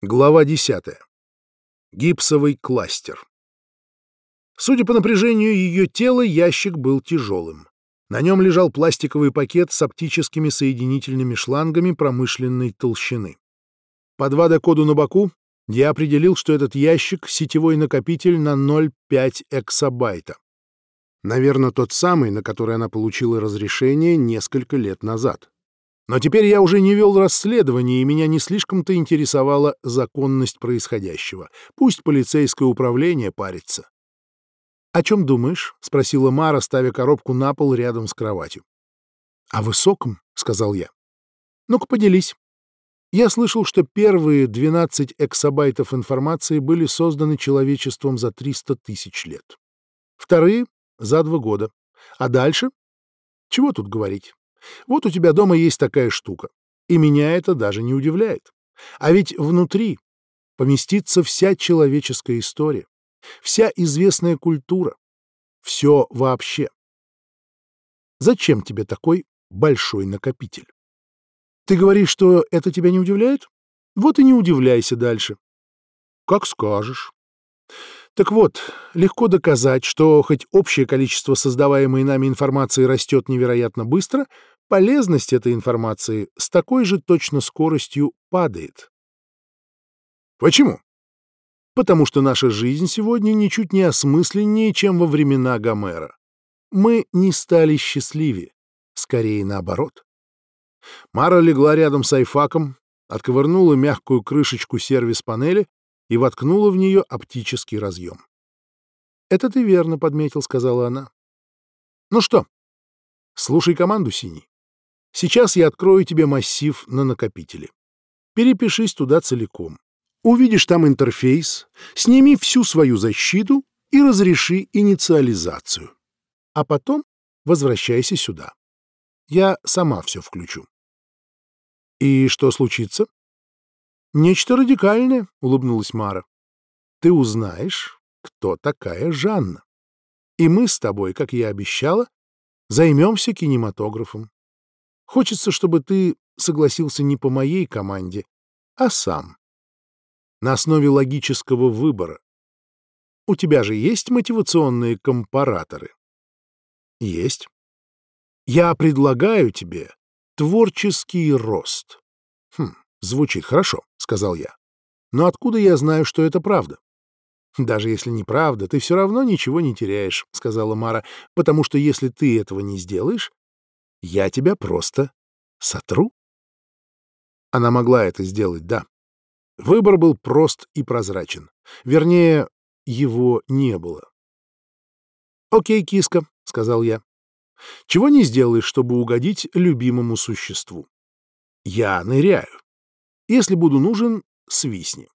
Глава 10. Гипсовый кластер. Судя по напряжению ее тела, ящик был тяжелым. На нем лежал пластиковый пакет с оптическими соединительными шлангами промышленной толщины. По 2D-коду на боку я определил, что этот ящик — сетевой накопитель на 0,5 эксабайта. Наверное, тот самый, на который она получила разрешение несколько лет назад. Но теперь я уже не вел расследование, и меня не слишком-то интересовала законность происходящего. Пусть полицейское управление парится. «О чем думаешь?» — спросила Мара, ставя коробку на пол рядом с кроватью. «О высоком», — сказал я. «Ну-ка, поделись». Я слышал, что первые 12 эксабайтов информации были созданы человечеством за 300 тысяч лет. Вторые — за два года. А дальше? Чего тут говорить? Вот у тебя дома есть такая штука, и меня это даже не удивляет. А ведь внутри поместится вся человеческая история, вся известная культура, все вообще. Зачем тебе такой большой накопитель? Ты говоришь, что это тебя не удивляет? Вот и не удивляйся дальше. Как скажешь. Так вот, легко доказать, что хоть общее количество создаваемой нами информации растет невероятно быстро, полезность этой информации с такой же точно скоростью падает. Почему? Потому что наша жизнь сегодня ничуть не осмысленнее, чем во времена Гомера. Мы не стали счастливее, скорее наоборот. Мара легла рядом с айфаком, отковырнула мягкую крышечку сервис-панели и воткнула в нее оптический разъем. «Это ты верно подметил», — сказала она. «Ну что, слушай команду, Синий. Сейчас я открою тебе массив на накопителе. Перепишись туда целиком. Увидишь там интерфейс, сними всю свою защиту и разреши инициализацию. А потом возвращайся сюда. Я сама все включу. И что случится? «Нечто радикальное», — улыбнулась Мара. «Ты узнаешь, кто такая Жанна. И мы с тобой, как я обещала, займемся кинематографом. Хочется, чтобы ты согласился не по моей команде, а сам. На основе логического выбора. У тебя же есть мотивационные компараторы? Есть. Я предлагаю тебе творческий рост. Хм, Звучит хорошо, сказал я. Но откуда я знаю, что это правда? Даже если неправда, ты все равно ничего не теряешь, сказала Мара, потому что если ты этого не сделаешь, я тебя просто сотру. Она могла это сделать, да. Выбор был прост и прозрачен. Вернее, его не было. «Окей, киска», — сказал я. «Чего не сделаешь, чтобы угодить любимому существу?» «Я ныряю. Если буду нужен, свистни.